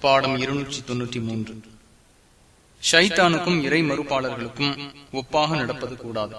பாடம் இருநூற்றி தொன்னூற்றி மூன்று. ஷைத்தானுக்கும் இறை மறுப்பாளர்களுக்கும் ஒப்பாக நடப்பது கூடாது.